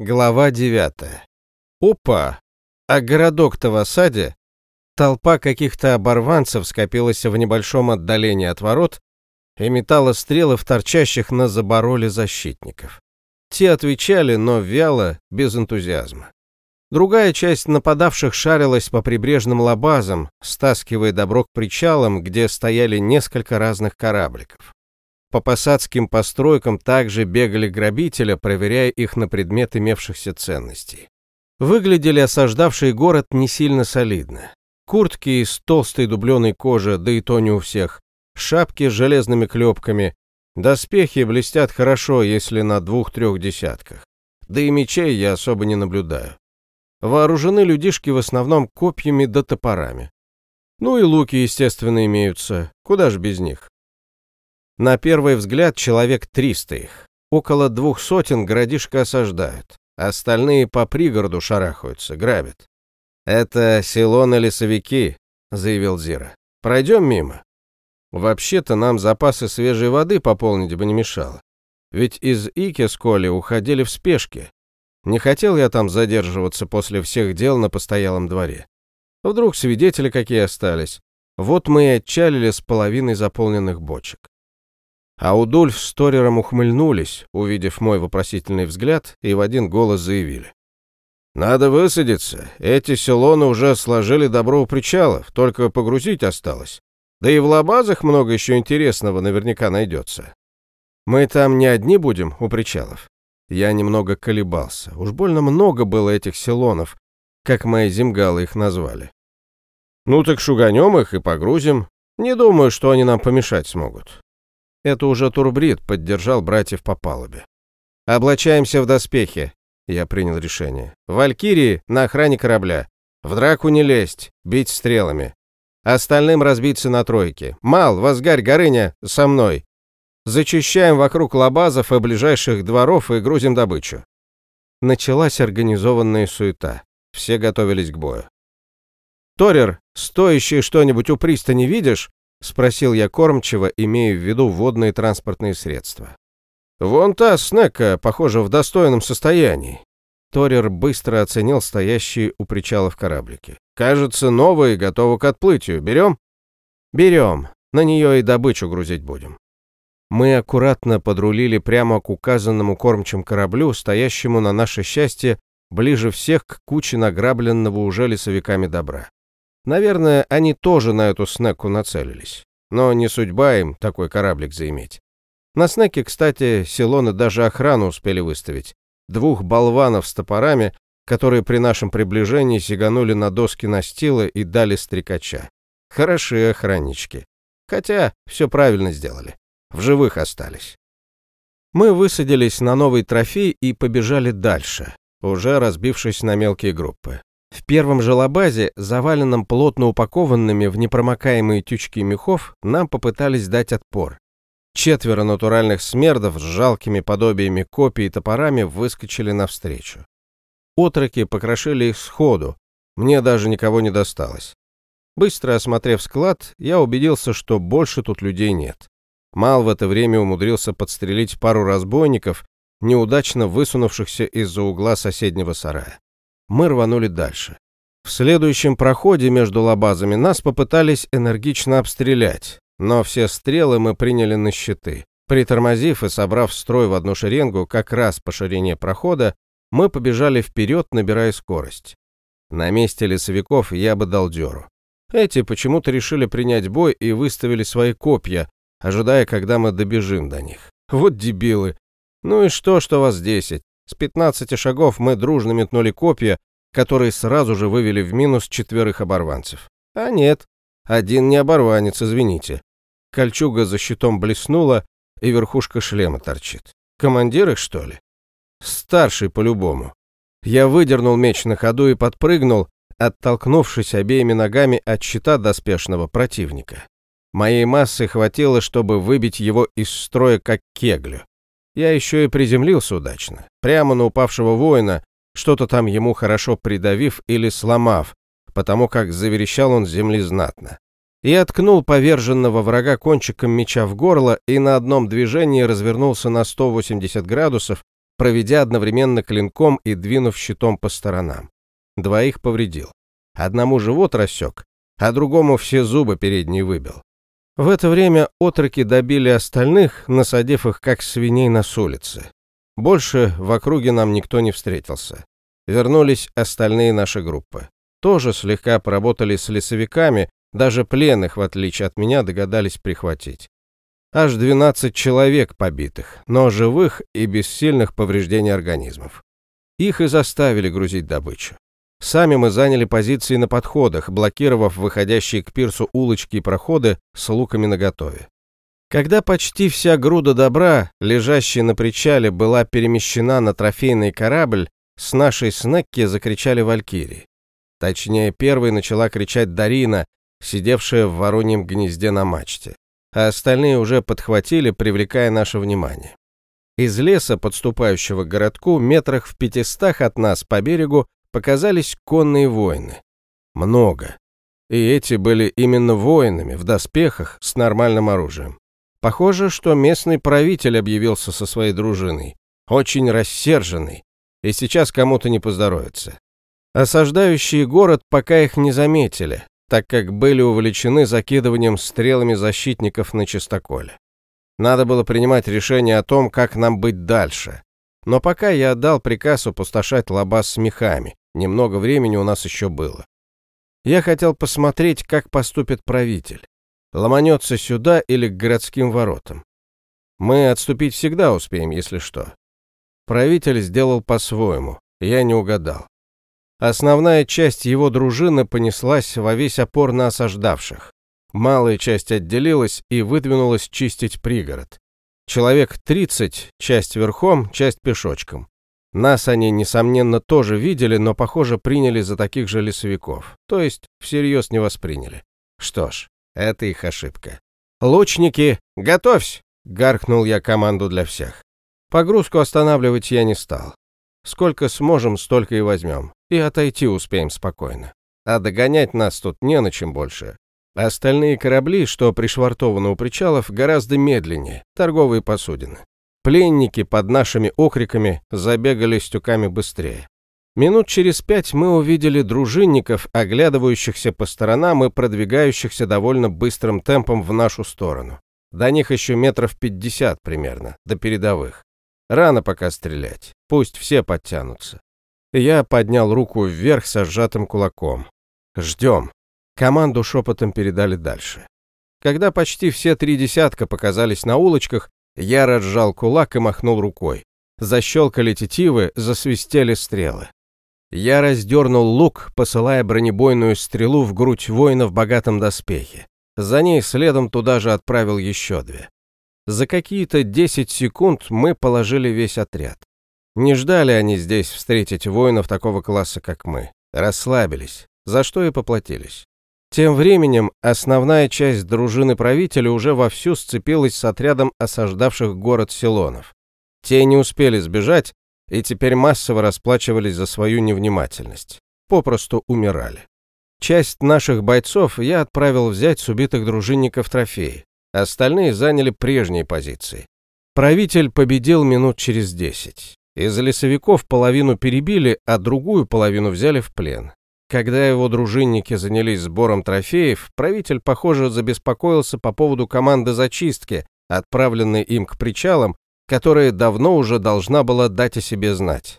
Глава 9. Опа! А городок-то в осаде? Толпа каких-то оборванцев скопилась в небольшом отдалении от ворот и метала стрелы в торчащих на забороле защитников. Те отвечали, но вяло, без энтузиазма. Другая часть нападавших шарилась по прибрежным лабазам, стаскивая добро к причалам, где стояли несколько разных корабликов. По посадским постройкам также бегали грабители, проверяя их на предмет имевшихся ценностей. Выглядели осаждавший город не сильно солидно. Куртки из толстой дубленой кожи, да и то не у всех, шапки с железными клепками, доспехи блестят хорошо, если на двух-трех десятках. Да и мечей я особо не наблюдаю. Вооружены людишки в основном копьями да топорами. Ну и луки, естественно, имеются. Куда ж без них? На первый взгляд человек 300 их. Около двух сотен городишко осаждают. Остальные по пригороду шарахаются, грабят. «Это село на лесовики», — заявил Зира. «Пройдем мимо». «Вообще-то нам запасы свежей воды пополнить бы не мешало. Ведь из Ики с Коли уходили в спешке. Не хотел я там задерживаться после всех дел на постоялом дворе. Вдруг свидетели какие остались. Вот мы и отчалили с половиной заполненных бочек. А Удульф с Торером ухмыльнулись, увидев мой вопросительный взгляд, и в один голос заявили. «Надо высадиться. Эти селоны уже сложили добро у причалов, только погрузить осталось. Да и в лабазах много еще интересного наверняка найдется. Мы там не одни будем у причалов». Я немного колебался. Уж больно много было этих селонов, как мои земгалы их назвали. «Ну так шуганем их и погрузим. Не думаю, что они нам помешать смогут. Это уже Турбрид поддержал братьев по палубе. «Облачаемся в доспехи», — я принял решение. «Валькирии на охране корабля. В драку не лезть, бить стрелами. Остальным разбиться на тройки. Мал, Возгарь, Горыня, со мной. Зачищаем вокруг лабазов и ближайших дворов и грузим добычу». Началась организованная суета. Все готовились к бою. «Торер, стоящий что-нибудь у пристани видишь?» — спросил я кормчиво, имея в виду водные транспортные средства. «Вон та снека, похоже, в достойном состоянии». Торер быстро оценил стоящие у причалов кораблики. «Кажется, новые, готовы к отплытию. Берем?» «Берем. На нее и добычу грузить будем». Мы аккуратно подрулили прямо к указанному кормчим кораблю, стоящему на наше счастье ближе всех к куче награбленного уже лесовиками добра. Наверное, они тоже на эту снеку нацелились. Но не судьба им такой кораблик заиметь. На снеке, кстати, Силоны даже охрану успели выставить. Двух болванов с топорами, которые при нашем приближении сиганули на доски настила и дали стрекача. Хорошие охраннички. Хотя все правильно сделали. В живых остались. Мы высадились на новый трофей и побежали дальше, уже разбившись на мелкие группы. В первом же заваленном плотно упакованными в непромокаемые тючки мехов, нам попытались дать отпор. Четверо натуральных смердов с жалкими подобиями копий и топорами выскочили навстречу. Отроки покрошили их сходу, мне даже никого не досталось. Быстро осмотрев склад, я убедился, что больше тут людей нет. Мал в это время умудрился подстрелить пару разбойников, неудачно высунувшихся из-за угла соседнего сарая мы рванули дальше. В следующем проходе между лабазами нас попытались энергично обстрелять, но все стрелы мы приняли на щиты. Притормозив и собрав строй в одну шеренгу как раз по ширине прохода, мы побежали вперед, набирая скорость. На месте лесовиков я бы дал дёру. Эти почему-то решили принять бой и выставили свои копья, ожидая, когда мы добежим до них. Вот дебилы. Ну и что, что вас десять? С 15 шагов мы дружно метнули копья, которые сразу же вывели в минус четверых оборванцев. А нет, один не оборванец, извините. Кольчуга за щитом блеснула, и верхушка шлема торчит. Командир их, что ли? Старший по-любому. Я выдернул меч на ходу и подпрыгнул, оттолкнувшись обеими ногами от щита доспешного противника. Моей массы хватило, чтобы выбить его из строя как кеглю. Я еще и приземлился удачно, прямо на упавшего воина, что-то там ему хорошо придавив или сломав, потому как заверещал он земли знатно. Я ткнул поверженного врага кончиком меча в горло и на одном движении развернулся на 180 градусов, проведя одновременно клинком и двинув щитом по сторонам. Двоих повредил. Одному живот рассек, а другому все зубы передние выбил. В это время отроки добили остальных, насадив их как свиней на с улицы. Больше в округе нам никто не встретился. Вернулись остальные наши группы. Тоже слегка поработали с лесовиками, даже пленных, в отличие от меня, догадались прихватить. Аж 12 человек побитых, но живых и без сильных повреждений организмов. Их и заставили грузить добычу. Сами мы заняли позиции на подходах, блокировав выходящие к пирсу улочки и проходы с луками наготове. Когда почти вся груда добра, лежащая на причале, была перемещена на трофейный корабль, с нашей снекки закричали валькирии. Точнее, первой начала кричать Дарина, сидевшая в вороньем гнезде на мачте. А остальные уже подхватили, привлекая наше внимание. Из леса, подступающего к городку, метрах в пятистах от нас по берегу, показались конные воины. Много. И эти были именно воинами, в доспехах, с нормальным оружием. Похоже, что местный правитель объявился со своей дружиной, очень рассерженный, и сейчас кому-то не поздоровится. Осаждающие город пока их не заметили, так как были увлечены закидыванием стрелами защитников на чистоколе. Надо было принимать решение о том, как нам быть дальше. Но пока я отдал приказ опустошать лабаз с мехами, немного времени у нас еще было. Я хотел посмотреть, как поступит правитель. Ломанется сюда или к городским воротам. Мы отступить всегда успеем, если что. Правитель сделал по-своему, я не угадал. Основная часть его дружины понеслась во весь опор на осаждавших. Малая часть отделилась и выдвинулась чистить пригород. Человек 30, часть верхом, часть пешочком. Нас они, несомненно, тоже видели, но, похоже, приняли за таких же лесовиков. То есть, всерьез не восприняли. Что ж, это их ошибка. «Лучники, готовься!» — гаркнул я команду для всех. Погрузку останавливать я не стал. Сколько сможем, столько и возьмем. И отойти успеем спокойно. А догонять нас тут не на чем больше. Остальные корабли, что пришвартованы у причалов, гораздо медленнее, торговые посудины. Пленники под нашими окриками забегали стюками быстрее. Минут через пять мы увидели дружинников, оглядывающихся по сторонам и продвигающихся довольно быстрым темпом в нашу сторону. До них еще метров пятьдесят примерно, до передовых. Рано пока стрелять, пусть все подтянутся. Я поднял руку вверх со сжатым кулаком. Ждем. Команду шепотом передали дальше. Когда почти все три десятка показались на улочках, я разжал кулак и махнул рукой. Защелкали тетивы, засвистели стрелы. Я раздернул лук, посылая бронебойную стрелу в грудь воина в богатом доспехе. За ней следом туда же отправил еще две. За какие-то 10 секунд мы положили весь отряд. Не ждали они здесь встретить воинов такого класса, как мы. Расслабились, за что и поплатились. Тем временем основная часть дружины правителя уже вовсю сцепилась с отрядом осаждавших город Силонов. Те не успели сбежать и теперь массово расплачивались за свою невнимательность. Попросту умирали. Часть наших бойцов я отправил взять с убитых дружинников трофеи. Остальные заняли прежние позиции. Правитель победил минут через десять. Из лесовиков половину перебили, а другую половину взяли в плен. Когда его дружинники занялись сбором трофеев, правитель, похоже, забеспокоился по поводу команды зачистки, отправленной им к причалам, которая давно уже должна была дать о себе знать.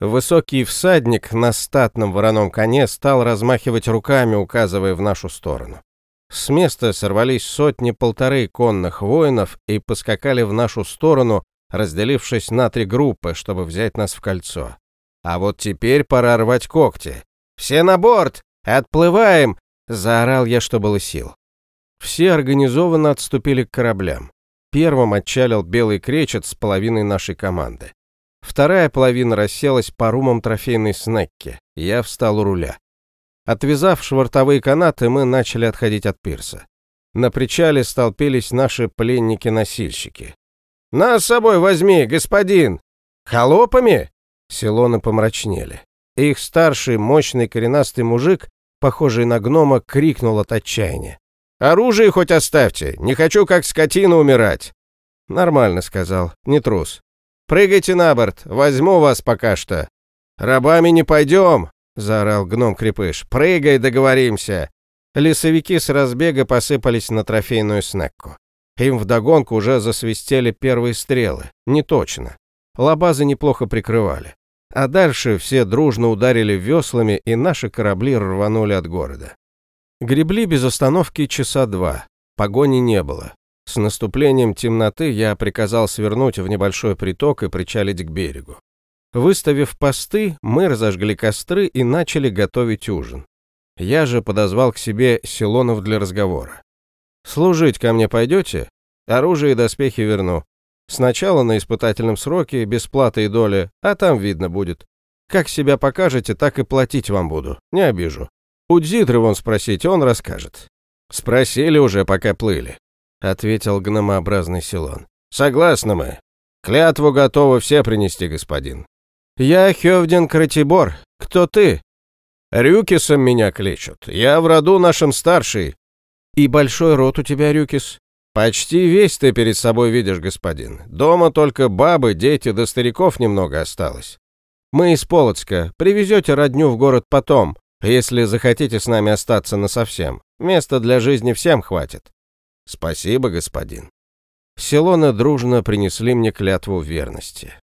Высокий всадник на статном вороном коне стал размахивать руками, указывая в нашу сторону. С места сорвались сотни-полторы конных воинов и поскакали в нашу сторону, разделившись на три группы, чтобы взять нас в кольцо. А вот теперь пора рвать когти. «Все на борт! Отплываем!» — заорал я, что было сил. Все организованно отступили к кораблям. Первым отчалил белый кречет с половиной нашей команды. Вторая половина расселась по румам трофейной снекки. Я встал у руля. Отвязав швартовые канаты, мы начали отходить от пирса. На причале столпились наши пленники-носильщики. «Нас с собой возьми, господин!» «Холопами?» Селоны помрачнели. Их старший, мощный, коренастый мужик, похожий на гнома, крикнул от отчаяния. «Оружие хоть оставьте, не хочу как скотина умирать!» «Нормально», — сказал, — «не трус». Прыгайте на борт, возьму вас пока что». «Рабами не пойдем!» — заорал гном-крепыш. «Прыгай, договоримся!» Лесовики с разбега посыпались на трофейную снекку. Им вдогонку уже засвистели первые стрелы. Не точно. Лабазы неплохо прикрывали. А дальше все дружно ударили веслами, и наши корабли рванули от города. Гребли без остановки часа два. Погони не было. С наступлением темноты я приказал свернуть в небольшой приток и причалить к берегу. Выставив посты, мы разожгли костры и начали готовить ужин. Я же подозвал к себе Силонов для разговора. «Служить ко мне пойдете? Оружие и доспехи верну. Сначала на испытательном сроке, бесплата и доли, а там видно будет. Как себя покажете, так и платить вам буду, не обижу. У Дзидры вон спросить, он расскажет». «Спросили уже, пока плыли», — ответил гномообразный Силон. «Согласны мы. Клятву готовы все принести, господин». «Я Хевден Кратибор. Кто ты?» Рюкисом меня кличут. Я в роду нашем старший. И большой род у тебя, Рюкис? Почти весь ты перед собой видишь, господин. Дома только бабы, дети да стариков немного осталось. Мы из Полоцка. Привезете родню в город потом, если захотите с нами остаться насовсем. Места для жизни всем хватит. Спасибо, господин. Селона дружно принесли мне клятву верности.